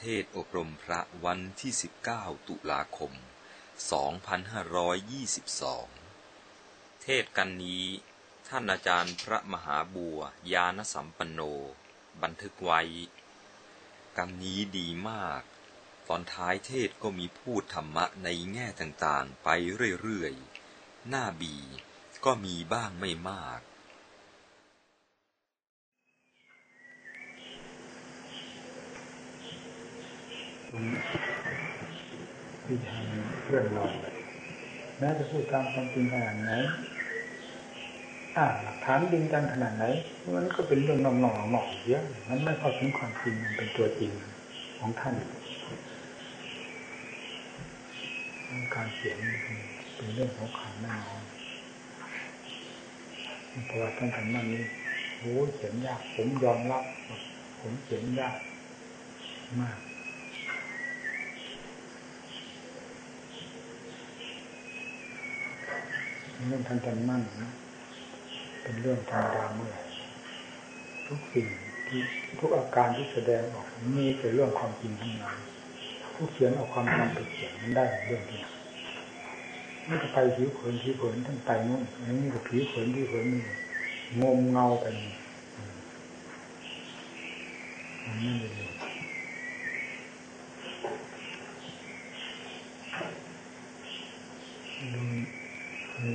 เทศอบรมพระวันที่ 19 ตุลาคม 2522 เทศกันนี้ ท่านอาจารย์พระมหาบัวยานสัมปันโน บันทึกไว้ กันนี้ดีมาก ตอนท้ายเทศก็มีพูดธรรมะในแง่ต่างๆ ไปเรื่อยๆ หน้าบีก็มีบ้างไม่มาก ที่ทางเพื่อนเราแม้จะพูดตามความจริงขนาดไหนอ่าหลักฐานดินกันขนาดไหนมันก็เป็นเรื่องนองๆหนอกเยอะมันไม่เข้าถึงความจริงมันเป็นตัวจริงของท่านการเขียนเป็นเรื่องของขันแน่นอนเพราะว่าท่านทำนั่นนี้โอ้เขียนยากผมยอมรับผมเขียนยากมาก เรื่องทันทันมั่นนะ เป็นเรื่องธรรมดาเมื่อทุกสิ่งที่ทุกอาการที่แสดงออกมีแต่เรื่องความจริงทั้งนั้นผู้เขียนเอาความจำไปเขียนมันได้เรื่องที่นี่ก็ไปผิวเผินผิวเผินทั้งไปนู่นอันนี้ก็ผิวเผินผิวเผินนี่งมเงาไปมันไม่ได้ดู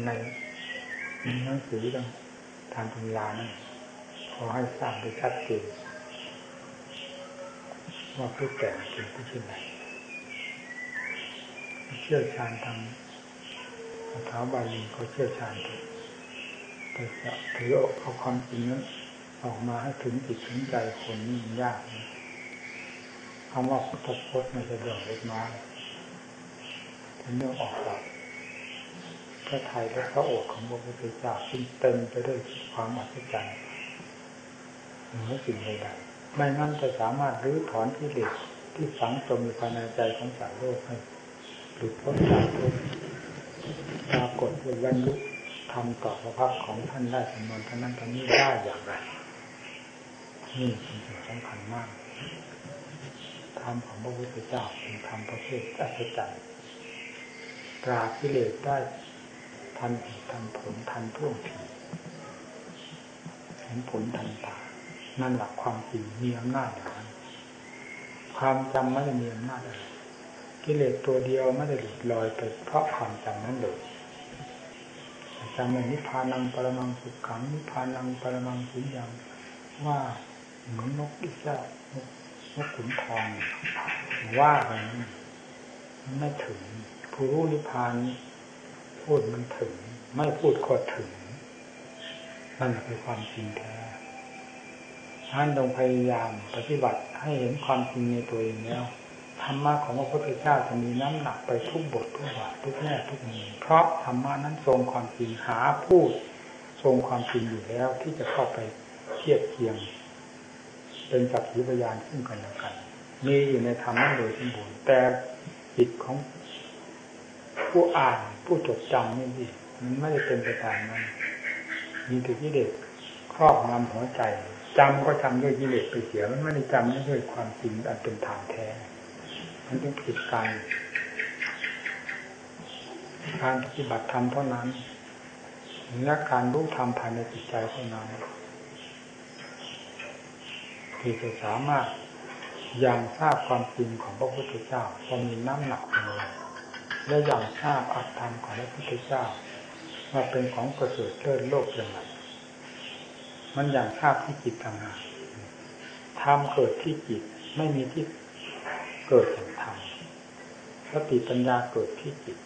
ในหนังสือต่างทางตำรานั่นขอให้ทราบโดยชัดเจนว่าผู้แต่งเป็นผู้เช่นไรเชี่ยวชาญทางคาถาบาลีเขาเชี่ยวชาญแต่จะถือเอาความจริงนั้นออกมาให้ถึงจิตถึงใจคนนี่มันยากคำว่าพุทธพจน์ม่ใช่เรื่องเล็กน้อยเป็นเรื่องออกแบบ พระไทยและพระโอษฐ์ของพระพุทธเจ้าซึ่งเต็มไปด้วยความอัศจรรย์เหนือสิ่งใดๆไม่งั้นจะสามารถรื้อถอนที่เหล็กที่ฝังจมอยู่ภายในใจของสาวโลกให้หลุดพ้นจากทุกข์ปรากฏว่าบรรลุทำต่อพระพักของท่านได้สมบูรณ์ท่านนั้นท่านนี้ได้อย่างไรนี่เป็นสิ่งสำคัญมากธรรมของพระพุทธเจ้าเป็นธรรมประเภทอัศจรรย์ปราบกิเลสได้ ทันเหตุทันผลทันท่วงทีเห็นผลทันตา นั่นหลักความจริงมีอำนาจอย่างนั้นความจำไม่ได้มีอำนาจอะไรกิเลสตัวเดียวไม่ได้หลุดลอยไปเพราะความจำนั้นเลยจำในนิพพานังปรมังสุขขังนิพพานังปรมังสุญญ์ว่าเหมือนนกอิสระนกนกขุนทองว่าไปมันไม่ถึงผู้รู้นิพพาน พูดมันถึง ไม่พูดก็ถึง นั่นคือความจริงแท้ท่านต้องพยายามปฏิบัติให้เห็นความจริงในตัวเองแล้วธรรมะของพระพุทธเจ้าจะมีน้ำหนักไปทุกบททุกบาททุกแง่ทุกมุมเพราะธรรมะนั้นทรงความจริงหาพูดทรงความจริงอยู่แล้วที่จะเข้าไปเทียบเทียง เป็นสักขีพยานซึ่งกันและกัน มีอยู่ในธรรมะโดยสมบูรณ์แต่จิตของผู้อ่าน ผู้จดจำนี่สิมันไม่ได้เป็นไปตามนั้นมีแต่กิเลสครอบงำหัวใจจำก็จำด้วยกิเลสไปเสียมันไม่ได้จำด้วยความจริงอันเป็นฐานแท้มันต้องผิดกันการปฏิบัติธรรมเท่านั้นและการรู้ธรรมภายในจิตใจเท่านั้นที่จะสามารถยังทราบความจริงของพระพุทธเจ้าพอมีน้ำหนักเลย และอย่างทราบอัตธรรมของพระพุทธเจ้าว่าเป็นของประเสริฐเลิศโลกอย่างไรมันอย่างทราบที่จิตทางหากธรรมเกิดที่จิตไม่มีที่เกิดแห่งธรรมสติปัญญาเกิดที่จิต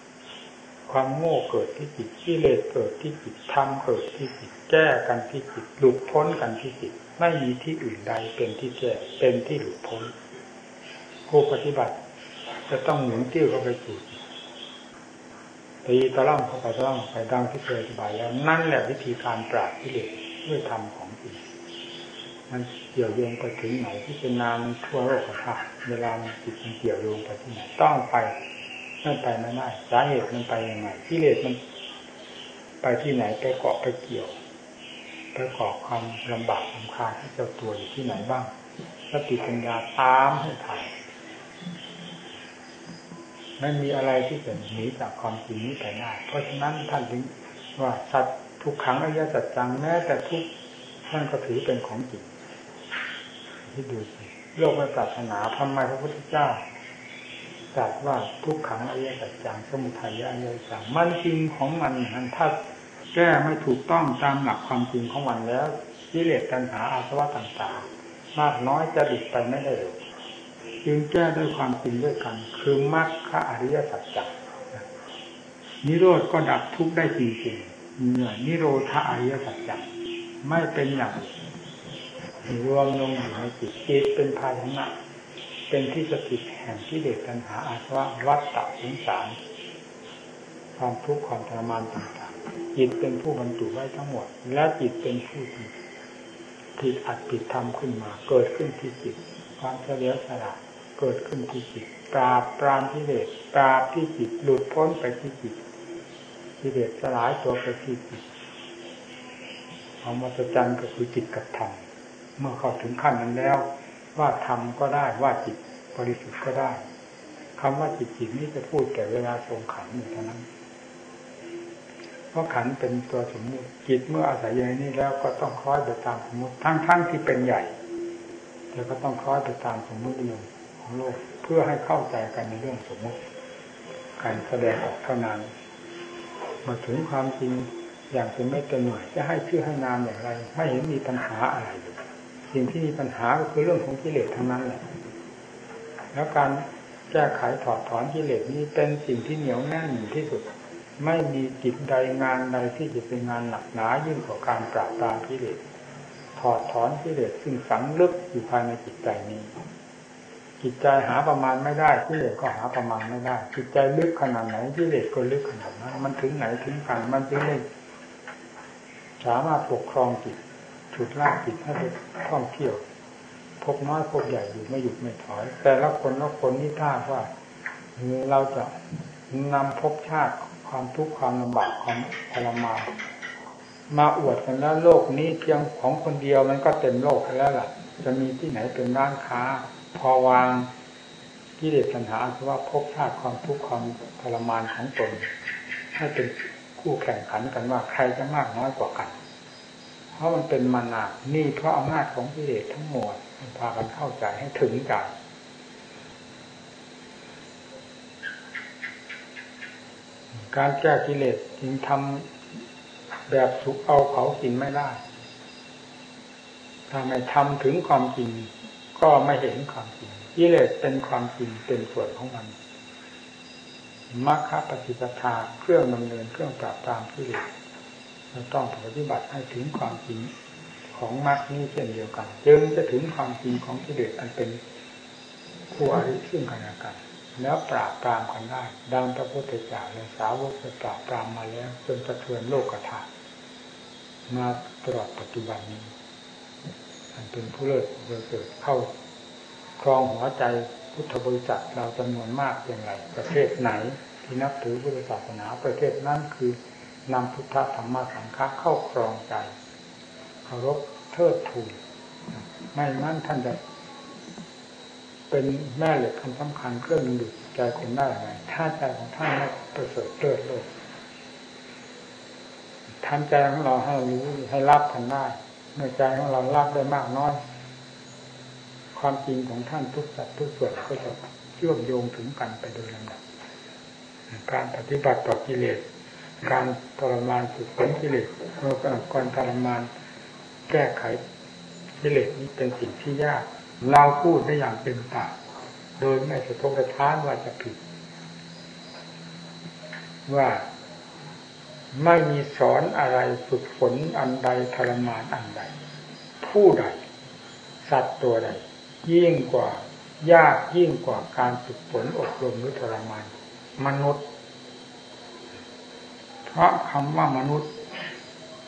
ความโง่เกิดที่จิตกิเลสเกิดที่จิตธรรมเกิดที่จิต แก้กันที่จิต หลุดพ้นกันที่จิต ไม่มีที่อื่นใดเป็นที่แก้เป็นที่หลุดพ้นผู้ปฏิบัติจะต้องหมุนติ้วเข้าไปสู่ ตีตะล่ำเข้าไปตะล่ำไปดังที่เคยอธิบายแล้วนั่นแหละวิธีการปราบกิเลสด้วยธรรมของจริงมันเกี่ยวโยงไปถึงไหนที่เป็นนามทั่วโลกค่ะเวลามันจิตมันเกี่ยวโยงไปที่ไหนต้องไปไม่นไปไม่ได้สาเหตุมันไปยังไงกิเลสมัน ไปที่ไหนไปเกาะไปเกี่ยวไปเกาะความลำบากลำคาญให้เจ้าตัวอยู่ที่ไหนบ้างสติปัญญาตามให้ทัน ไม่มีอะไรที่จะหนีจากความจริงนี้ไปได้ เพราะฉะนั้นท่านถึงว่าสัตว์ทุกขังอริยสัจจังแม้แต่ทุกท่านก็ถือเป็นของจริงที่ดูสิโลกไม่ปรารถนาทำไมพระพุทธเจ้าตรัสว่าทุกขังอริยสัจจังสมุทัยอริยสัจจังมันจริงของมันนั้นถ้าแก้ไม่ถูกต้องตามหลักความจริงของมันแล้วกิเลสตัณหาอาสวะต่างๆ มากน้อยจะดิบไปไม่ได้เลย จึงแก้ด้วยความจริงด้วยกัน คือมรรคอริยสัจจังนิโรธก็ดับทุกข์ได้จริงๆเนี่ยนิโรธาอริยสัจจังไม่เป็นอย่างรวมลงอยู่ในจิตจิตเป็นภายนะเป็นที่สถิตแห่งที่เด็กตัณหาอาสวะวัฏฏะสงสาร ความทุกข์ความทรมานต่างๆจิตเป็นผู้บรรจุไว้ทั้งหมด และจิตเป็นผู้ผิดอัดผิดทำขึ้นมา เกิดขึ้นที่จิต ความเฉลียวฉลาด เกิดขึ้นที่จิตปราบปรามที่เดชปราบที่จิตหลุดพ้นไปที่จิตที่เดชสลายตัวไปที่จิตเอามาสจันก็คือจิตกับธรรมเมื่อเข้าถึงขั้นนั้นแล้ว ว่าธรรมก็ได้ว่าจิตบริสุทธิ์ก็ได้คำว่าจิตจิตนี้จะพูดแต่เวลาทรงขันอยู่เท่านั้น เพราะขันเป็นตัวสมมุติจิตเมื่ออาศัยอย่างนี้แล้วก็ต้องคล้อยไปตามสมมติทั้งๆทที่เป็นใหญ่แต่ก็ต้องคล้อยไปตามสมมตินิยม ของโลก เพื่อให้เข้าใจกันในเรื่องสมมติ การแสดงออกเท่านั้นมาถึงความจริงอย่างเป็นไม่เป็นหน่วยจะให้ชื่อให้นามอย่างไรไม่เห็นมีปัญหาอะไรสิ่งที่มีปัญหาก็คือเรื่องของกิเลสทั้งนั้นแหละแล้วการแก้ไขถอดถอนกิเลสนี้เป็นสิ่งที่เหนียวแน่นที่สุด ไม่มีจิตใดงานใดที่จะเป็นงานหนักหนายิ่งกว่าการปราบปรามกิเลสถอดถอนกิเลสซึ่งฝังลึกอยู่ภายในจิตใจนี้ จิตใจหาประมาณไม่ได้กิเลสก็หาประมาณไม่ได้ จิตใจลึกขนาดไหนกิเลสก็ลึกขนาดนั้น มันถึงไหนถึงกันมันถึงได้สามารถปกครองจิตฉุดลากจิตให้ไปท่องเที่ยว พบน้อยพบใหญ่อยู่ไม่หยุดไม่ถอย แต่ละคนละคนนี่ท่าว่าเราจะนำพบชาติความทุกข์ความลำบากความทรมานมาอวดกันแล้วโลกนี้เพียงของคนเดียวมันก็เต็มโลกแล้วล่ะ จะมีที่ไหนเป็นร้านค้า พอวางกิเลสปัญหาคือว่าพบชาติความทุกข์ความทรมานของตนให้เป็นคู่แข่งขันกันว่าใครจะมากน้อยกว่ากัน เพราะมันเป็นมานานี่เพราะอำนาจของกิเลสทั้งหมดมันพากันเข้าใจให้ถึงใจการแก้กิเลสจึงทำแบบสุกเอาเขากินไม่ได้ถ้าไม่ทำถึงความจริง ก็ไม่เห็นความจริงกิเลสเป็นความจริงเป็นส่วนของมันมรรคปฏิปทาเครื่องดำเนินเครื่องปราบปรามที่เลสเราต้องปฏิบัติให้ถึงความจริงของมรรคนี้เช่นเดียวกันจึงจะถึงความจริงของที่เลสอันเป็นคู่อริซึ่งกันและกันแล้วปราบปรามกันได้ดังพระพุทธเจ้าและสาวกจะปราบปรามมาแล้ว จนสะเทือนโลกธาตุมาตลอดปัจจุบันนี้ อันเป็นผู้เลิศเกิดเข้าครองหัวใจพุทธบริษัทเราจำนวนมากอย่างไร ประเทศไหน ที่นับถือพุทธศาสนาประเทศนั้นคือนำพุทธธรรมสังฆะเข้าครองใจเคารพเทิดทูนไม่งั้นท่านจะเป็นแม่เหล็กคำสำคัญเครื่องดึงใจคนได้ยังไงถ้าใจของท่านไม่ประเสริฐเลิศโลกทำใจของเราให้รู้ให้รับทันได้ เมื่อใจของเรารับได้มากน้อย ความจริงของท่านทุกสัตว์ทุกส่วนก็จะเชื่อมโยงถึงกันไปโดยลำดับการปฏิบัติต่อกิเลส การทรมานฝึกฝนกิเลสเมื่อการทรมานแก้ไขกิเลสนี้เป็นสิ่งที่ยาก เราพูดได้อย่างเต็มปากโดยไม่สะทกสะท้านว่าจะผิด ว่า ไม่มีสอนอะไรฝึกฝนอันใดทรมานอันใด ผู้ใด สัตว์ตัวใด ยิ่งกว่ายากยิ่งกว่าการฝึกฝนอบรมหรือทรมาน มนุษย์ เพราะคำว่ามนุษย์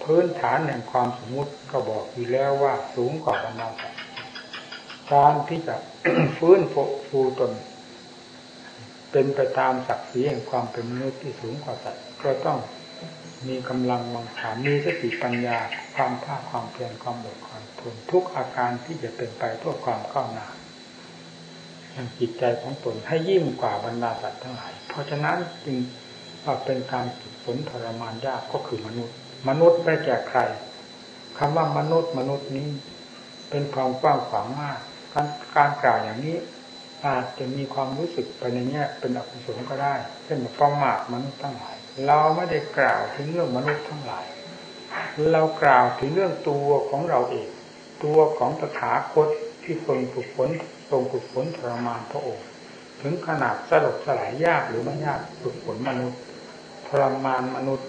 พื้นฐานแห่งความสมมติก็บอกอยู่แล้วว่าสูงกว่าบรรดาสัตว์การที่จะฟื้นฟูตน เป็นไปตามศักดิ์ศรีแห่งความเป็นมนุษย์ที่สูงกว่าสัตว์ก็ต้อง มีกำลังวังขามีสติปัญญา ความภาคความเพียรความอดความทนทุกอาการที่จะเป็นไปเพื่อความก้าวหน้าอย่างจิตใจของตนให้ยิ่งกว่าบรรดาสัตว์ทั้งหลาย เพราะฉะนั้นจึงว่าเป็นการฝึกฝนทรมานยากก็คือมนุษย์ มนุษย์ได้แก่ใครคำว่ามนุษย์มนุษย์นี้ เป็นความกว้างขวางมาก การการกล่าวอย่างนี้อาจจะมีความรู้สึกไปในแง่เป็นอกุศลก็ได้ เช่นประมาทมนุษย์ทั้งหลาย เราไม่ได้กล่าวถึงเรื่องมนุษย์ทั้งหลาย เรากล่าวถึงเรื่องตัวของเราเอง ตัวของตถาคตที่ทรงฝึกฝนทรงฝึกฝนทรมานพระองค์ ถึงขนาดสลบสลายยากหรือไม่ยากฝึกฝนมนุษย์ทรมานมนุษย์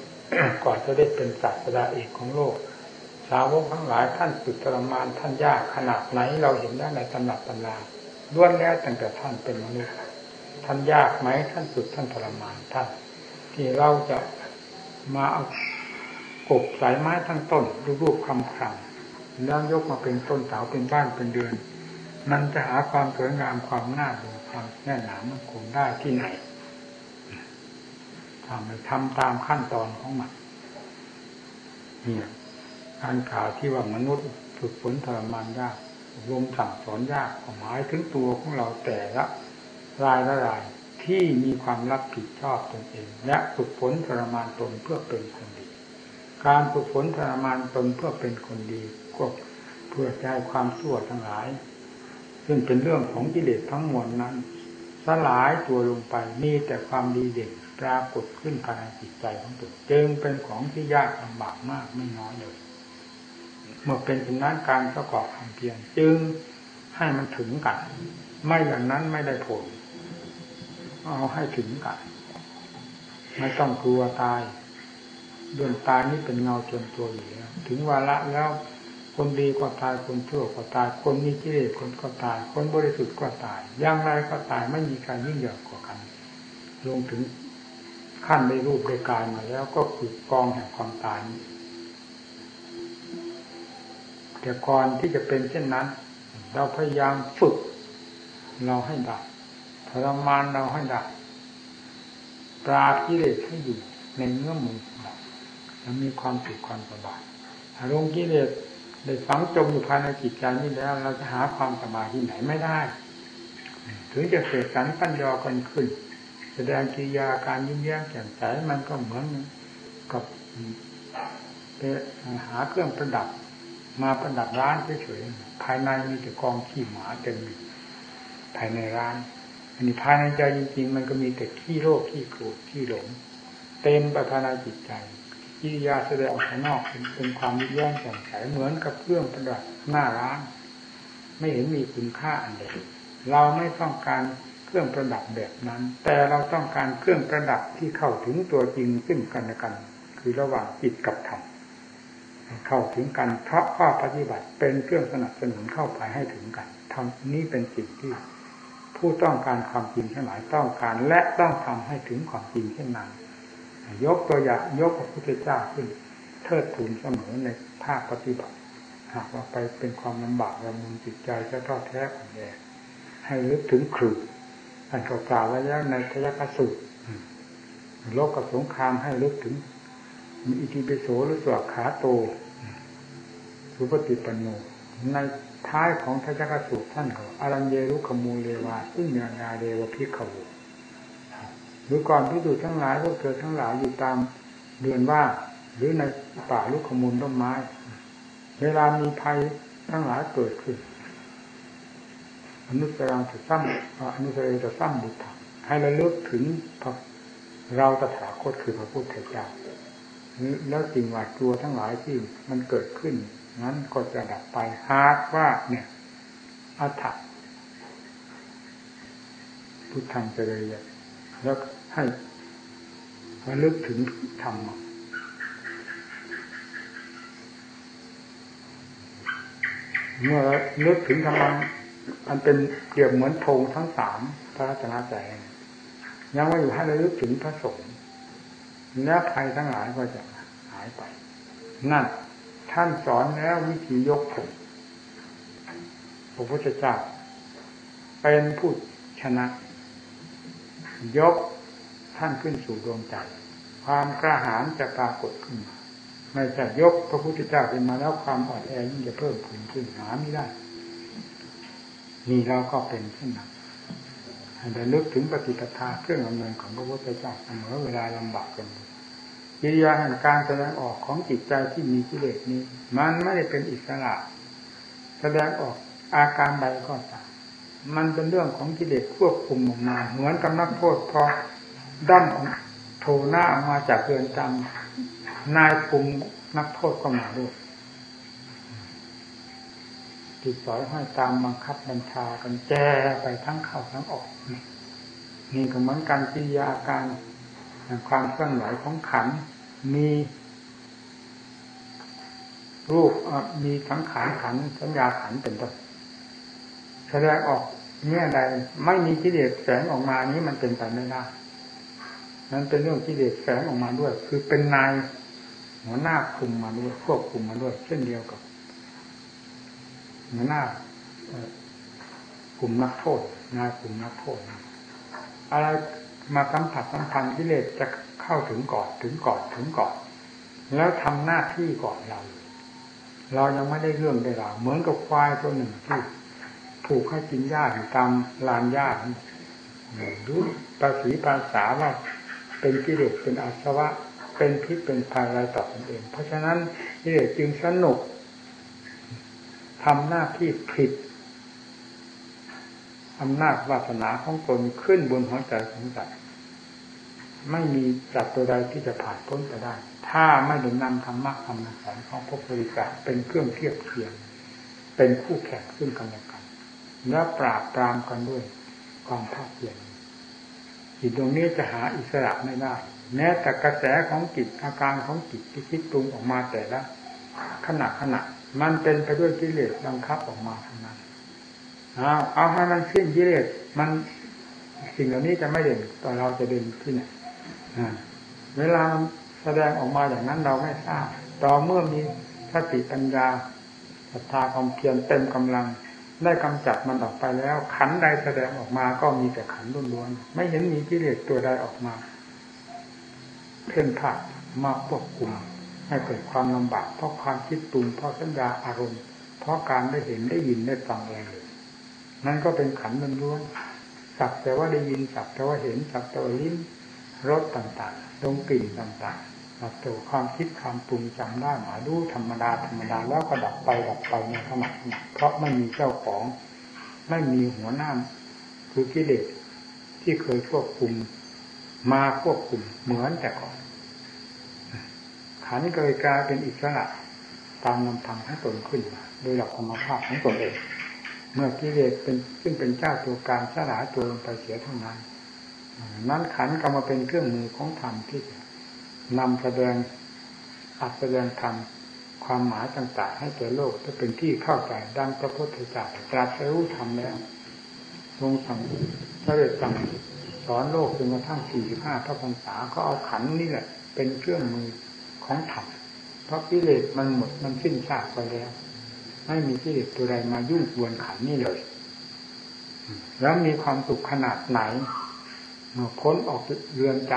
ก่อนจะได้เป็นศาสดาเอกของโลก สาวกทั้งหลายท่านฝึกทรมานท่านยากขนาดไหนเราเห็นได้ในตำหนักตำราล้วนแล้วตั้งแต่ท่านเป็นมนุษย์ท่านยากไหมท่านฝึกท่านทรมานท่าน ที่เราจะมาเอากบสายไม้ทั้งต้นรูปๆคำคำแล้วยกมาเป็นต้นเสาเป็นบ้านเป็นเดือน มันจะหาความสวยงามความน่าดูความแน่นหนามันคงได้ที่ไหนทำทำตามขั้นตอนของมันเนี่การข่าวที่ว่ามนุษย์ฝึกฝนทรมานยากรวมสั่งสอนยากหมายถึงตัวของเราแต่ละรายละราย ที่มีความรับผิดชอบตนเอง และฝึกฝนทรมานตนเพื่อเป็นคนดี การฝึกฝนทรมานตนเพื่อเป็นคนดีก็เพื่อใจความชั่วทั้งหลาย ซึ่งเป็นเรื่องของกิเลสทั้งมวลนั้น สลายตัวลงไปมีแต่ความดีเด่นปรากฏขึ้นภายในจิตใจของตนจึงเป็นของที่ยากลำบากมากไม่น้อยเลยเมื่อเป็นเช่นนั้นการประกอบความเพียรจึงให้มันถึงกัน ไม่อย่างนั้นไม่ได้ผล เอาให้ถึงกันไม่ต้องกลัวตายเดือนตายนี้เป็นเงาจนตัวอยู่แล้วถึงวาระแล้ว คนดีก็ตายคนชั่วก็ตาย คนมีกิเลสคนก็ตาย คนบริสุทธิ์ก็ตายอย่างไรก็ตายไม่มีการยิ่งใหญ่กว่ากัน ลงถึงขั้นในรูปในกายมาแล้วก็คือกองแห่งความตายแต่ก่อนที่จะเป็นเช่นนั้น เราพยายามฝึก เราให้ดับ ทรมานเราให้ดับปราบกิเลสให้อยู่ในเนื้อมือของเราแล้วมีความสุขความสบายอารมณ์กิเลสได้ฝังจมอยู่ภายในจิตใจนี้แล้ว เราจะหาความสบายที่ไหนไม่ได้ ถึงจะเสกสรรปัญญากันขึ้น แสดงกิริยาการยิ้มแย้มแจ่มใสมันก็เหมือนกับไปหาเครื่องประดับ มาประดับร้านเฉยๆภายในมีแต่กองขี้หมาเต็มภายในร้าน นนี้ภายในใจจริง ๆ มันก็มีแต่ขี้โรคขี้โกรธขี้หลง เต็มไปภายในจิตใจกิริยาแสดงออกข้างนอกเป็นความยิ้มแย้มแจ่มใสเหมือนกับเครื่องประดับหน้าร้าน ไม่เห็นมีคุณค่าอันใดเราไม่ต้องการเครื่องประดับแบบนั้น แต่เราต้องการเครื่องประดับที่เข้าถึงตัวจริงซึ่งกันและกัน คือระหว่างจิตกับธรรมเข้าถึงกันเพราะข้อปฏิบัติเป็นเครื่องสนับสนุนเข้าไปให้ถึงกันทำนี้เป็นสิ่งที่ ผู้ต้องการความจริงทั้งหลายต้องการและต้องทำให้ถึงความจริงเช่นนั้นยกตัวอย่างยกพระพุทธเจ้าขึ้น เทิดทูนเสมอในภาคปฏิบัติ หากว่าไปเป็นความลำบากระมุนจิตใจจะท้อแท้ของแย่ให้ลึกถึงครูอันกล่าวไว้แล้วในทยกสูตรโลกกับสงครามให้ลึกถึง มีอิทิปิโสหรือสวดขาโต สุปฏิปันโนใน ท้ายของทยกสูตรท่านเขาอารัญเยรุขมูลเลวาซึ่งเนนาเรวพิขโวหรือก่อนพิสูจน์ทั้งหลายพวกเธอทั้งหลายอยู่ตามเดือนว่า หรือในป่าลูกขมูลต้นไม้ เวลามีภัยทั้งหลายเกิดขึ้น อนุสรังจะซ้ำอนุสรังจะซ้ำบุตรให้ระลึกถึงพระเราตถาคตคือพระพุทธเจ้าแล้วสิ่งหวาดกลัวทั้งหลายที่มันเกิดขึ้น นั้นก็จะดับไปหากว่าเนี่ยอัฏฐพุทธังจะเลยแล้วให้ระลึกถึงธรรมเมื่อนึกถึงธรรมมันเป็นเกี่ยวเหมือนธงทั้งสามพระราชนาใจยังไม่อยู่ให้ระลึกถึงพระสงฆ์แล้วภัยทั้งหลายก็จะหายไป นั่น ท่านสอนแล้ววิธียกผมพระพุทธเจ้าเป็นผู้ชนะ ยกท่านขึ้นสู่ดวงใจความกระหายจะปรากฏขึ้นมาไม่จะยกพระพุทธเจ้าขึ้นมาแล้วความอ่อนแอยิ่งจะเพิ่มขึ้นขึ้นหาไม่ได้ นี่เราก็เป็นเช่นนั้นให้ลึกถึงปฏิปทาเครื่องดำเนินของพระพุทธเจ้าเสมอเวลาลำบากกัน กิริยาแห่งการแสดงออกของจิตใจที่มีกิเลสนี้ มันไม่ได้เป็นอิสระ แสดงออกอาการใดก็ตามมันเป็นเรื่องของกิเลสควบคุมออกมาเหมือนกับนักโทษพอด้านของโทหน้าออกมาจากเรือนจำนายคุมนักโทษก็มาด้วยติดสอยห้อยตามบังคับบัญชากันแจ้ไปทั้งเข้าทั้งออก นี่ก็เหมือนการกิริยาการ ความเคลื่อนไหวของขัน มีรูปมีสังขารขันสัญญาขันเป็นต้นแสดงออกเนี่ยใดไม่มีกิเลสแฝงออกมานี้มันเป็นไปไม่ได้นั้นเป็นเรื่องกิเลสแฝงออกมาด้วย คือเป็นนายหัวหน้าคุมมาด้วยควบคุมมาด้วย เช่นเดียวกับหัวหน้ากลุ่มนักโทษนายกลุ่มนักโทษอะไร มาสัมผัสสัมพันธ์กิเลสจะเข้าถึงก่อนถึงก่อนถึงก่อน แล้วทำหน้าที่ก่อนเรา เรายังไม่ได้เรื่องได้ราวเหมือนกับควายตัวหนึ่งที่ถูกให้กินหญ้าอยู่ตามลานหญ้ารู้ภาษีภาษาว่าเป็นกิเลสเป็นอาสวะ เป็นพิษเป็นภัยอะไรต่อตนเอง เพราะฉะนั้นกิเลสจึงสนุกทำหน้าที่ผิด อำนาจวาสนาของตนขึ้นบนหัวใจของสัตว์ไม่มีจัตตัวใดที่จะผ่านพ้นไปได้ ถ้าไม่ได้นำธรรมะคำสอนของพระพุทธเจ้าเป็นเครื่องเทียบเทียมเป็นคู่แข่งซึ่งกันและกันและปราบปรามกันด้วยความภาคเพียรจิตตรงนี้จะหาอิสระไม่ได้แม้แต่กระแสของจิตอาการของจิตที่คิดปรุงออกมาแต่ละขณะขณะมันเป็นไปด้วยกิเลสบังคับออกมา เอาเอาให้มันสิ้นกิเลสมันสิ่งเหล่านี้จะไม่เด่นต่อเราจะเด่นที่ไหนเวลาแสดงออกมาอย่างนั้นเราไม่ทราบต่อเมื่อมีสติปัญญาศรัทธาความเพียรเต็มกำลัง ได้กำจัดมันออกไปแล้ว ขันใดแสดงออกมาก็มีแต่ขันล้วนๆไม่เห็นมีกิเลสตัวใดออกมา เพ่นผัดมาควบคุมให้เกิดความลำบากเพราะความคิดปรุงเพราะสัญญาอารมณ์ เพราะการได้เห็นได้ยินได้ฟังอะไรเลย นั่นก็เป็นขันมันล้วนสักแต่ว่าได้ยินสักแต่ว่าเห็นสักแต่ว่าลิ้นรสต่างๆดมกลิ่นต่างๆสักแต่ความคิดความปรุงจำได้หมายรู้ธรรมดาธรรมดาแล้วก็ดับไปดับไปในขณะเพราะไม่มีเจ้าของ ไม่มีหัวหน้าคือกิเลสที่เคยควบคุมมาควบคุมเหมือนแต่ก่อนขันเกิดกลายเป็นอิสระตามลำพังให้ตนขึ้นมาโดยหลักธรรมภาพของตนเอง เมื่อกิเลสเป็นซึ่งเป็นเจ้าตัวการสลายตัวลงไปเสียเท่านั้น นั้นขันก็มาเป็นเครื่องมือของธรรมที่นำแสดงอัดแสดงธรรมความหมายต่างๆ ให้แก่โลกจะเป็นที่เข้าใจดังพระพุทธเจ้าตรัสรู้ธรรมแล้วทรงสั่งพระเดชสั่งสอนโลกจนกระทั่งสี่สิบห้าพระพรรษาก็เอาขันนี่แหละ เป็นเครื่องมือของธรรมเพราะกิเลสมันหมดมันสิ้นซากไปแล้ว ไม่มีกิเลสตัวใดมายุ่งกวนขันนี่เลย แล้วมีความสุขขนาดไหนเมื่อพ้นออกเรือนจ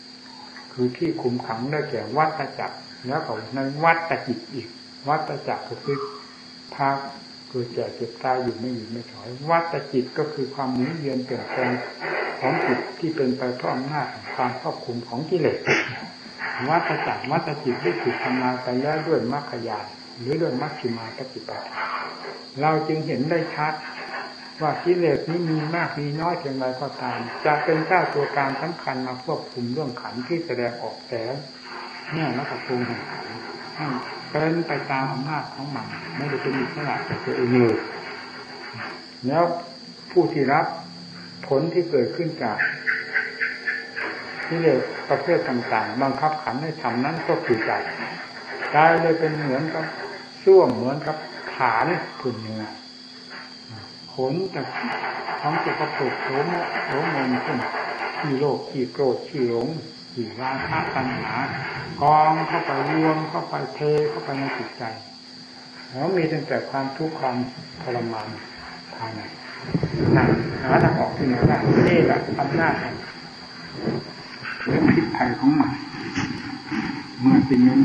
ำคือที่คุมขังได้แก่วัฏจักรแล้วก็ในวัฏจิตอีก วัฏจักรก็คือภาคเกิดแก่เจ็บตายอยู่ไม่หยุดไม่ถอย วัฏจิตก็คือความหมุนเวียนเปลี่ยนแปลงของจิตที่เป็นไปเพราะอำนาจความครอบคุมของกิเลสวัฏจักรวัฏจิตที่ถูกทำลายไปแล้วด้วยมรรคญาณ หรือด้วยมัชฌิมาปฏิปทาเราจึงเห็นได้ชัด ว่ากิเลสนี้มีมากมีน้อยเพียงไรก็ตาม จะเป็นเจ้าตัวการสำคัญมาควบคุมเรื่องขันที่แสดงออกแต่เนี่ยนักปรุงแห่งขันเป็นไปตามอำนาจของมันไม่ได้เป็นอิสระจากตัวเองเลยแล้วผู้ที่รับผลที่เกิดขึ้นจากนี่เลยประเภทต่างๆ บังคับขันให้ทำนั้นก็คือใจใจเลยเป็นเหมือนกับ วงเหมือนกับฐานพุ่นเนื้อผลจากทั้งสุขภพโสมโสมมขึ้นที่โลกที่โกรธที่หลงที่ราคะตัณหากองเข้าไปรวมเข้าไปเทเข้าไปในจิตใจแล้วมีตั้งแต่ความทุกข์ความทรมานภายในนั่นหาทางออกที่ไหนได้นี่แหละอำนาจหรือพิษภัยของมันเมื่อสิ่งนี้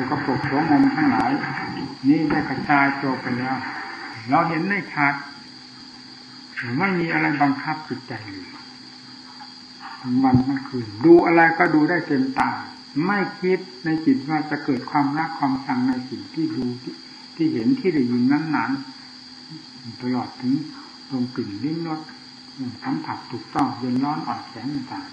ะกระปกสวงมทั้งหลาย นี่ได้กระจายตัวไปแล้ว เราเห็นได้ชัดไม่มีอะไรบังคับจิตใจเลยทั้งวันทั้งคืนดูอะไรก็ดูได้เต็มตา ไม่คิดในจิตว่าจะเกิดความรักความชังในสิ่งที่ดูที่ที่เห็นที่ได้ยินนั้นนั้นตลอดถึงลงกลิ่นลิ้มรสสัมผัสถูกต้องเย็นร้อนอ่อนแข็งต่าง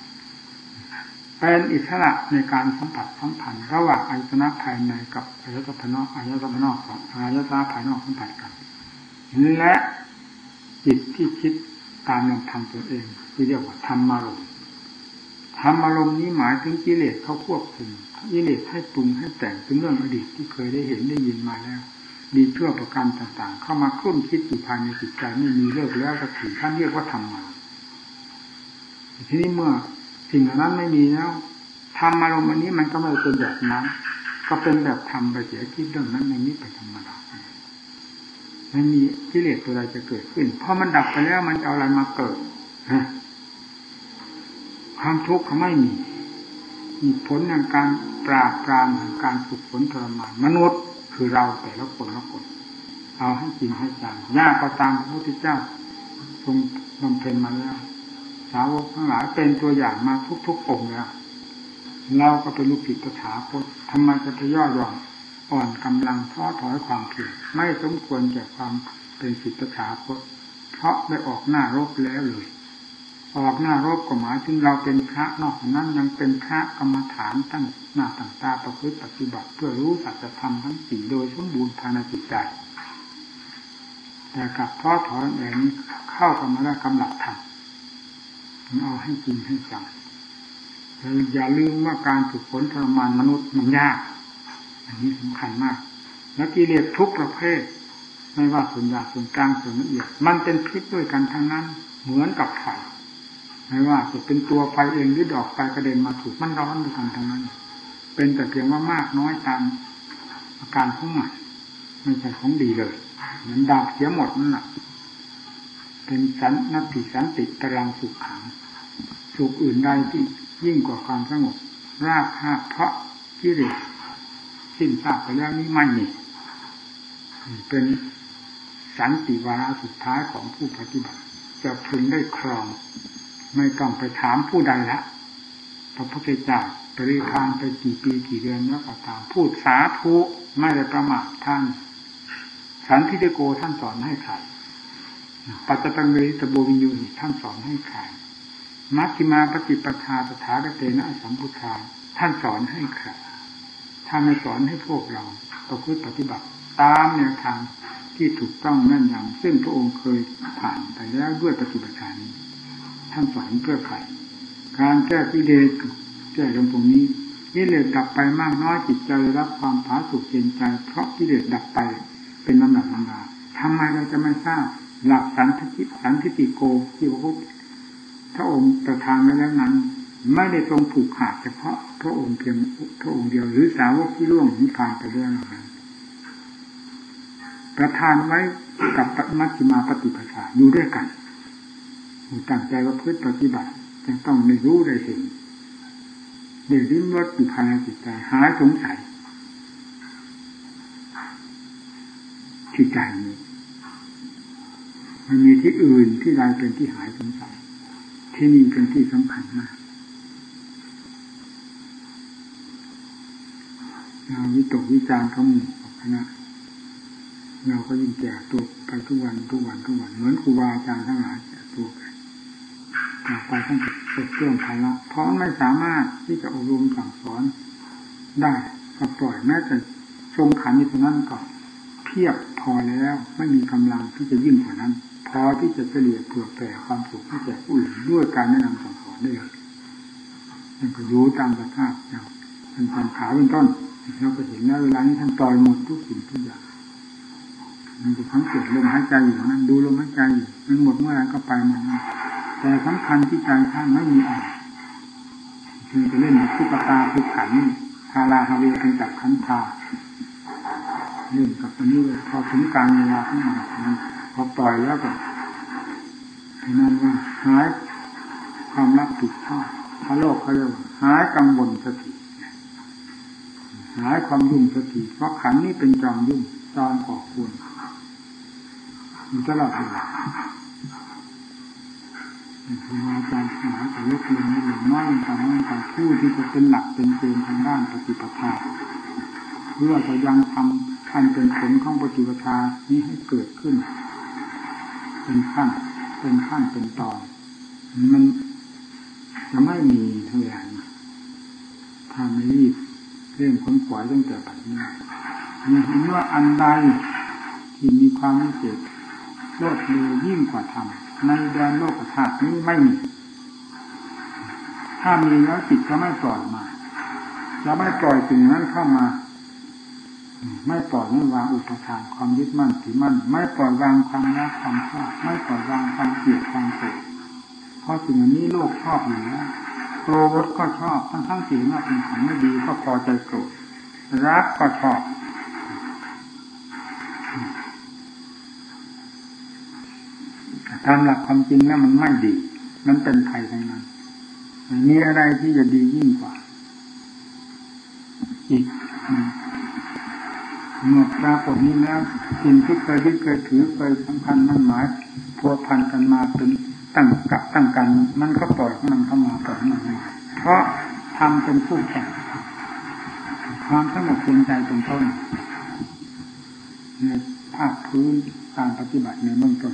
เป็นอิสระในการสัมผัสสัมพันธ์ระหว่างอายตนะภายในกับอายตนะภายนอกอายตนะภายนอกของอายตนะภายนอกสัมผัสกัน และจิตที่คิดตามลำพังตัวเองที่เรียกว่าธรรมารมณ์ธรรมารมณ์นี้หมายถึงกิเลสเขาควบคุมกิเลสให้ปรุงให้แต่งเป็นเรื่องอดีตที่เคยได้เห็นได้ยินมาแล้วมีเพื่อประการต่างๆ เข้ามาคุ้นคิดอยู่ภายในจิตใจไม่มีเลิกแล้วก็ถือท่านเรียกว่าธรรมารมณ์ทีนี้เมื่อ สิ่งเหล่านั้นไม่มีแล้วธรรมารมณ์อันนี้มันก็ไม่เป็นแบบนั้น ก็เป็นแบบทำไปเสียคิดเรื่องนั้นในนี้ไปธรรมดาไม่มีกิเลสตัวใดจะเกิดขึ้น เพอมันดับไปแล้วมันจะเอาอะไรมาเกิดความทุกข์เขาไม่มีมีผลในการปราบปรามการฝึกฝนทรมานมนุษย์คือเราแต่ละคนละคนเอาให้จริงให้จังยากก็ตามพระพุทธเจ้าทรงบำเพ็ญมาแล้วาวกทั้งหลายเป็นตัวอย่างมาทุกๆองค์แล้วเราก็เป็นลูกศิษย์ตถาคตทำไมจะไปย่อหย่อนอ่อนกำลังท้อถอยความเพียรไม่สมควรแก่ความเป็นศิษย์ตถาคตเพราะได้ออกหน้ารบแล้วเลย ออกหน้ารบก็หมายถึงเราเป็นพระนอกนั้นยังเป็นพระกรรมฐานตั้งหน้าต่างตาประพฤติปฏิบัติเพื่อรู้สัจธรรมทั้งสี่โดยสมบูรณ์ภายในจิตใจแต่กับท้อถอยแอนเข้ากับมาแล้กำลังทำ เอาให้จริงให้จังอย่าลืมว่าการฝึกฝนทรมานมนุษย์มันยาก อันนี้สำคัญมาก และกิเลสทุกประเภท ไม่ว่าส่วนหยาบส่วนกลางส่วนละเอียด มันเป็นพิษด้วยกันทั้งนั้น เหมือนกับไฟไม่ว่าจะเป็นตัวไฟเองหรือดอกไฟกระเด็นมาถูกมันร้อนด้วยกันทั้งนั้น เป็นแต่เพียงว่ามากน้อยตามอาการของมันไม่ใช่ของดีเลยมันดับเสียหมดนั่นแหละ เป็นสันนัตติสันติตรังสุขขัง สุขอื่นใดที่ยิ่งกว่าความสงบ รากหาเพราะกิเลสสิ้นซากไปแล้วนี้ไม่มีเป็นสันติวาระสุดท้ายของผู้ปฏิบัติ จะพึงได้ครอง ไม่ต้องไปถามผู้ใดละพระพุทธเจ้าปริพานไปกี่ปีกี่เดือนแล้วก็ตามพูดสาธุไม่ได้ประมาทท่าน สันทิเตโกท่านสอนให้ใคร ปัจจตังเวตโบวิญญูท่านสอนให้ใครมัชฌิมาปฏิปทาตถาคเตนะสัมพุทธาท่านสอนให้ใครท่านสอนให้พวกเราประพฤติปฏิบัติ ตามแนวทางที่ถูกต้องนั่นอย่างซึ่งพระองค์เคยผ่านไปแล้วด้วยปฏิบัติการนี้ท่านสอนเพื่อใครการแก้กิเลสแก้ลงตรงนี้กิเลสดับไปมากน้อยจิตใจรับความผาสุกเย็นใจ เพราะกิเลสดับไปเป็นลำดับลำดาทำไมเราจะไม่ทราบ หลักสันติสันติโกที่พระพุทธพระองค์ประทานไว้แล้วนั้น ไม่ได้ทรงผูกขาดเฉพาะพระองค์เพียงพระองค์เดียวหรือสาวกที่ล่วงนิพพานไปเรื่องนั้นประทานไว้กับมัชฌิมาปฏิปทาอยู่ด้วยกันตั้งใจว่าพืชปฏิบัติจะต้องได้รู้ได้เห็นได้ริมรสอยู่ภายในจิตใจหายสงสัยที่ใจ ที่อื่นที่ใดเป็นที่หายสงสัยที่นี่เป็นที่สำคัญมากเราวิตกวิจารณ์เขาหมู่คณะเราก็ยิ่งแก่ตัวไปทุกวันทุกวันทุกวันเหมือนครูบาอาจารย์ทั้งหลายแก่ตัวไปต่อไปท่านจะเป็นเครื่องภาระเพราะไม่สามารถที่จะอบรมสั่งสอนได้ก็ปล่อยแม้แต่ทรงขันอยู่ตรงนั้นก็เพียบพอแล้วไม่มีกำลังที่จะยิ่งกว่านั้น พอที่จะเฉลี่ยเผื่อแผ่ความสุขให้แก่ผู้อื่นด้วยการแนะนำสั่งสอนได้เลยนั่นก็รู้ตามสภาพอย่างเป็นความขาวเป็นต้นเราก็เห็นแล้วเวลานี้ท่านต่อยหมดทุกสิ่งทุกอย่างมันจะทั้งเกิดลมหายใจอยู่นั้นดูลมหายใจอยู่มันหมดเมื่อไรก็ไปมันแต่สำคัญที่ใจท่านไม่มีอะไรคือจะเล่นทุกตาทุกขันฮาลาฮาเวเป็นจับขันธาเล่นกับอันนี้พอถึงการเวลาที่มันพ อปล่อยแล้วก็นั่นว่าหายความรักผิดชอบพระโลกเขาเรียกว่าหายกังวลสติหายความยุ่งสติเพราะขันนี้เป็นจอมยุ่งจอมก่อควรอยู่ตลอดเวลาอาจารย์หมายแต่ลดลงนิดหนึ่งน้อยลงไปน้อยลงไปผู้ที่จะเป็นหลักเป็นเกณฑ์ทางด้านปฏิปทาเพื่อจะยังทำอันเป็นผลของปฏิปทานี้ให้เกิดขึ้น เป็นขั้นเป็นขั้นเป็นตอน มันจะไม่มีเท่าไหร่ถ้าไม่รีบเร่องค้นขวายตั้งแต่ปัจจุบันยังเห็นว่าอันใดที่มีความวิเศษโลดเร็วยิ่งกว่าธรรมในแดนโลกธาตุนี้ไม่มี ถ้ามีแล้วจิตจะไม่ปล่อยมาจะไม่ปล่อยสิ่งนั้นเข้ามา ไม่ปล่อยไม่วางอุปทานความยึดมั่นถือมั่น ไม่ปล่อยวางความรักความชอบไม่ปล่อยวางความเกลียดความโกรธเพราะสิ่งนี้โลกชอบอยู่แล้วโกรธก็ชอบทั้งทั้งสิ่งว่าเป็นของไม่ดีก็พอใจโกรธรักก็ชอบตามหลักความจริงนะมันไม่ดี มันเป็นภัยทั้งนั้นมีอะไรที่จะดียิ่งกว่าอีก เมื่อปรากฏนี้แล้วสิ่งที่เคยยึดเคยถือเคยสำคัญมั่นหมายพัวพันกันมาเป็นตั้งกับตั้งกันมันก็ปล่อยมันเข้ามาปล่อยมันมาเพราะทำเป็นผู้แข่งความสงบเป็นใจเป็นต้นในภาคพื้นการปฏิบัติในเบื้องต้น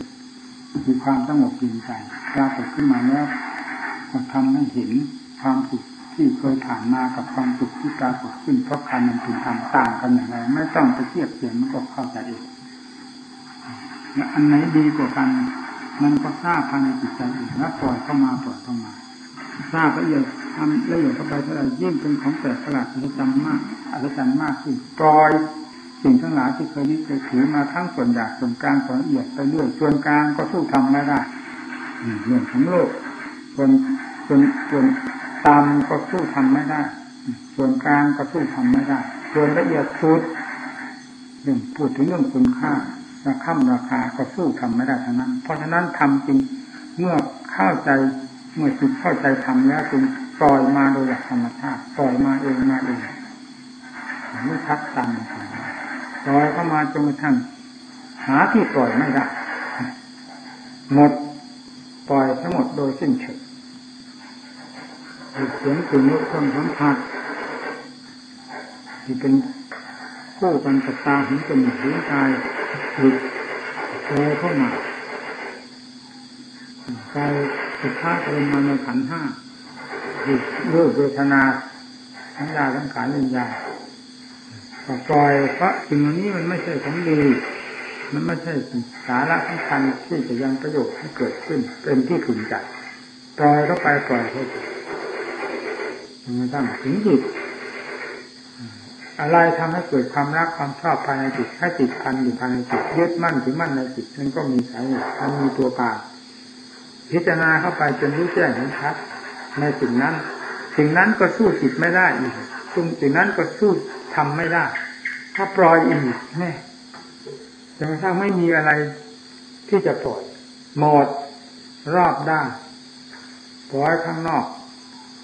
คือความสงบเย็นใจปรากฏขึ้นมาแล้วก็ทำให้เห็นความสุข ที่เคยผ่านมากับความสุขที่ปรากฏขึ้นเพราะการมันถึงทำต่างกันอย่างไรไม่ต้องไปเทียบเทียงมันก็เข้าใจเองและอันไหนดีกว่ากัน มันก็ทราบภายในจิตใจเองแล้วปล่อยเข้ามาปล่อยเข้ามาทราบละเอียดทำละเอียดเข้าไปเท่าไรยิ่งเป็นของแปลกประหลาดอัศจรรย์มากอัศจรรย์มากขึ้นปล่อยสิ่งทั้งหลายที่เคยยึดเคยถือมาทั้งส่วนหยาบส่วนกลางส่วนละเอียดไปเรื่อยส่วนกลางก็สู้ทำไม่ได้เรื่องของโลกส่วนส่วนส่วน ตามก็สู้ทำไม่ได้ ส่วนกลางก็สู้ทำไม่ได้ ส่วนละเอียดสุดเรื่องพูดถึงเรื่องคุณค่าราคาราคาก็สู้ทำไม่ได้ทั้งนั้น เพราะฉะนั้นทำจริงเมื่อเข้าใจเมื่อจิตเข้าใจทำแล้วจึงปล่อยมาโดยหลักธรรมชาติปล่อยมาเองมาเองไม่ทัดตามปล่อยเข้ามาจนกระทั่งหาที่ปล่อยไม่ได้หมดปล่อยทั้งหมดโดยสิ้นเชิง เสียงตื่นรู้เครื่องสัมผัสที่เป็นคู่กันกับตาหูจมูกลิ้นกายหลุดโผล่เข้ามากายสุดท้ายเป็นมาในขันห้าหยุดเลิกเวทนาทั้งยาทั้งขาเล่นยาก็ปล่อยพระสิ่งนี้มันไม่ใช่ของดีมันไม่ใช่สาระสำคัญที่จะยังประโยชน์ให้เกิดขึ้นเป็นที่ถึงใจปล่อยเข้าไปปล่อยเข้าไป มันตั้งถึงจิตอะไรทำให้เกิดความรักความชอบภายในจิตให้จิตพันอยู่ภายในจิตยึดมั่นถือมั่นในจิตนั่นก็มีสาเหตุมันมีตัวการพิจารณาเข้าไปจนรู้แจ้งเห็นชัดในสิ่งนั้น สิ่งนั้นก็สู้จิตไม่ได้อีกสิ่งนั้นก็สู้ทำไม่ได้ ถ้าปล่อยอีกแม่จนกระทั่งไม่มีอะไรที่จะปล่อยหมดรอบด้านปล่อยข้างนอก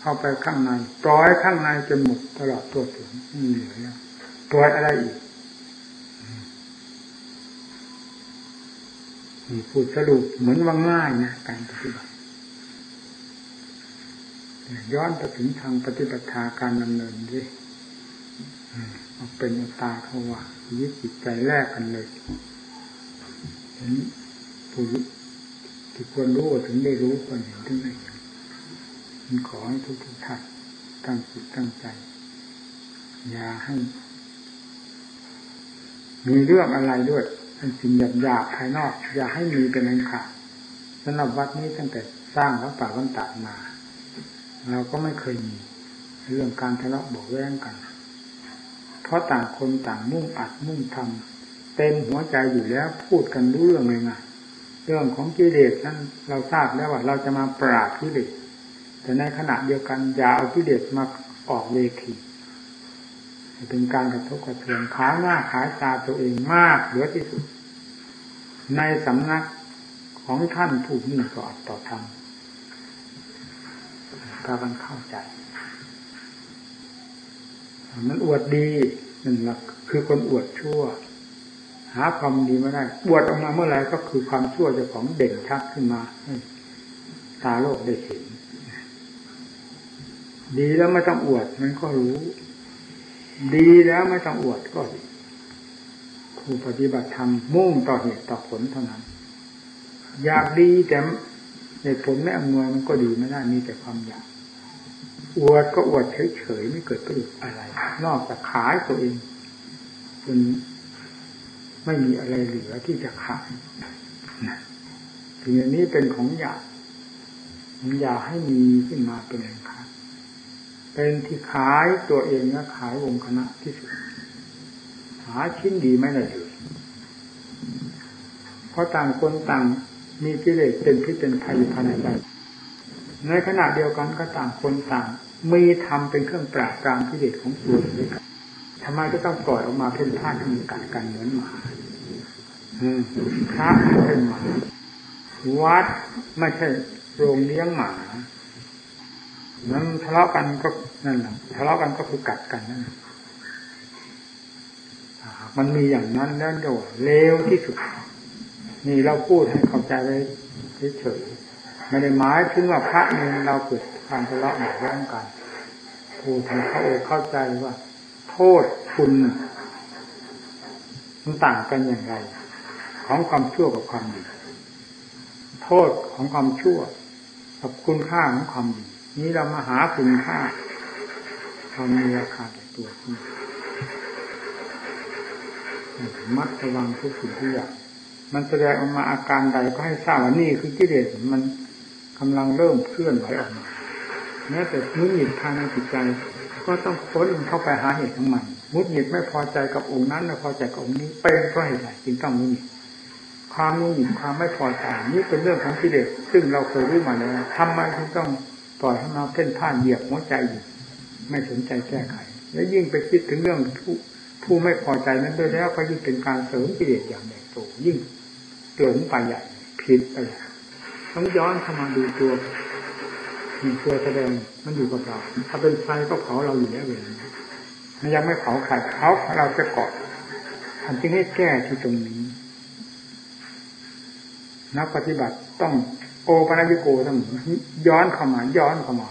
เข้าไปข้างในปล่อยข้างในจนหมดตลอดตัวถึงไม่เหลือแล้วปล่อยอะไรอีกนี่พูดสรุปเหมือนว่าง่ายนะการปฏิบัติย้อนไปถึงทางปฏิบัติาการดำเนินด้วยเป็นตาเขาว่ายึดจิตใจแรกกันเลยเห็นผู้ที่ควรรู้ถึงได้รู้ควรเห็นถึงได้เห็นมัน ขอให้ทุกทุกท่านตั้งจิตตั้งใจ อย่าให้ มีเรื่องอะไรด้วยอันสิ่งหยาบหยาภายนอก อย่าให้มีเป็นอันขาดสำหรับวัดนี้ตั้งแต่สร้างวัดป่าวันตามา เราก็ไม่เคยมีเรื่องการทะเลาะบอกแย้งกัน เพราะต่างคนต่างมุ่งอัดมุ่งทำเต็มหัวใจอยู่แล้วพูดกันรู้เรื่องเลยไงเรื่องของกิเลสนั้นเราทราบแล้วว่าเราจะมาปราบกิเลส แต่ในขณะเดียวกันอย่าเอากิเลสมาออกเวทีเป็นการกระทบกระเทือนขาหน้าขาตาตัวเองมากเหลือที่สุด ในสำนักของท่านผู้มีต่อต่อธรรมการเข้าใจ มันอวดดีนั่นแหละคือคนอวดชั่ว หาความดีไม่ได้ อวดออกมาเมื่อไหร่ก็คือความชั่วจะของเด่นชัดขึ้นมาตาโลกได้เห็น ดีแล้วไม่ต้องอวดมันก็รู้ ดีแล้วไม่ต้องอวดก็ดีผู้ปฏิบัติธรรมมุ่งต่อเหตุต่อผลเท่านั้น อยากดีแต่เหตุผลไม่อำนวยมันก็ดีไม่ได้มีแต่ความอยาก อวดก็อวดเฉยๆไม่เกิดประโยชน์อะไร นอกจากขายตัวเองจนไม่มีอะไรเหลือที่จะขายถึงอันนี้เป็นของอยากมันอยากให้มีขึ้นมาเป็น เป็นที่ขายตัวเองและขายวงคณะที่สุด หาชิ้นดีไม่ได้เลยเพราะต่างคนต่างมีกิเลสเป็นพิษเป็นภัยภายในใจในขณะเดียวกันก็ต่างคนต่างมีธรรมเป็นเครื่องปราบปรามกิเลสของตัวด้วยกันทำไมจะต้องปล่อยออกมาเพ่นพ่านทำกัดกันเหมือนหมาพระเป็นหมา วัดไม่ใช่โรงเลี้ยงหมานั้นทะเลาะกันก็ นั่นแหละทะเลาะกันก็คือกัดกันนั่นมันมีอย่างนั้นแล้วโดเลวที่สุด นี่เราพูดให้เข้าใจไว้เฉยๆไม่ได้หมายถึงว่าพระเนรเราเกิดความทะเลาะหมายร่างกันพูดให้เขาเข้าใจว่า โทษคุณมันต่างกันอย่างไร ของความชั่วกับความดี โทษของความชั่ว กับคุณค่าของความดีนี้เรามาหาคุณค่า ความมีราคาแต่ตัวขึ้นมัดระวังทุกสิ่งทุกอย่างมันแสดงออกมาอาการใดก็ให้ทราบว่านี่คือกิเลสมันกำลังเริ่มเคลื่อนไหวออกมาแม้แต่มุดหงิดทางในจิตใจ ก็ต้องค้นเข้าไปหาเหตุของมันมุดหงิดไม่พอใจกับองค์นั้นไม่พอใจกับองค์นี้เป็นเพราะเหตุใดจึงต้องมุดหงิดความมุดหงิดความไม่พอใจนี่เป็นเรื่องของกิเลสซึ่งเราเคยรู้มาแล้วทำไมถึงต้องปล่อยให้มาเพ่นพ่านเหยียบหัวใจอยู่ ไม่สนใจแก้ไข แล้วยิ่งไปคิดถึงเรื่องผู้ผู้ไม่พอใจนั้นด้วยแล้วก็ยิ่งเป็นการเสริมกิเลสอย่างใหญ่โตยิ่งหลงไปใหญ่ผิดไปใหญ่ต้องย้อนเข้ามาดูตัวมีตัวแสดงมันอยู่กับเรา ถ้าเป็นไฟก็เผาเราอยู่แล้วเองมันยังไม่เผาใครเผาเราจะเกาะอันจึงให้แก้ที่ตรงนี้ นักปฏิบัติต้องโอปัญญโกเสมอย้อนเข้ามา ย้อนเข้ามา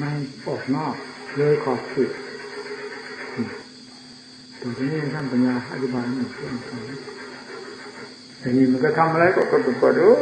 มันออกนอกเลยขอบเขตตัวนี้ท่านปัญญาอธิบายหนึ่งเรื่องแต่นี่มันก็ทำอะไรก็กดกดโอ้